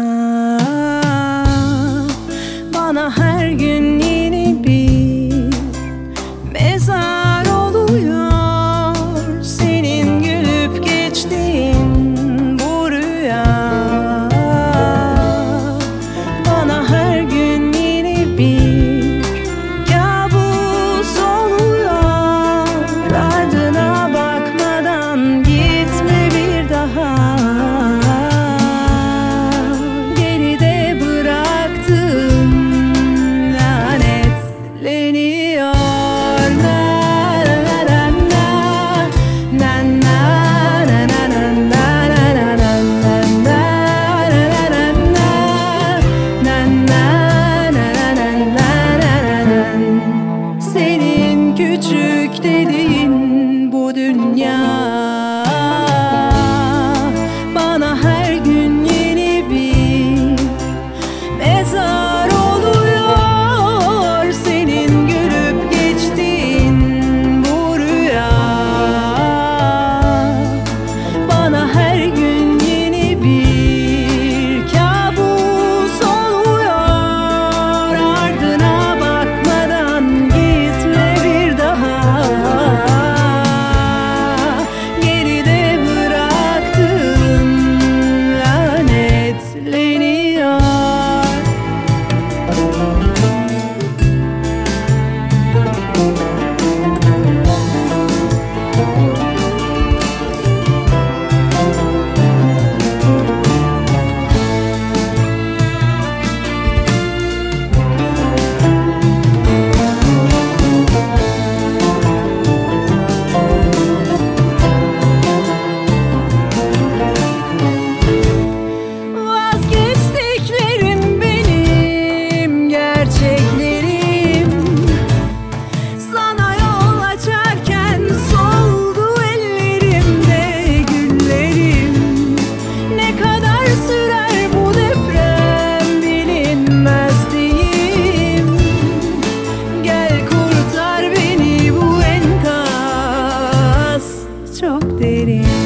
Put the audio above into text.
Be waiting.